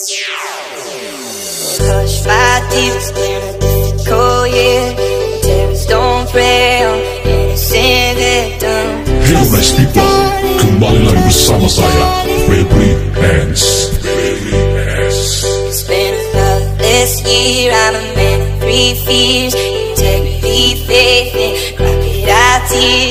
Hush my tears, been a difficult year. Tears don't fail, innocent victim. nice people, kembali lagi bersama saya, Febri Hands. It's been a thoughtless year, I'm a man of three fears. Integrity, faith, and crocodile tears.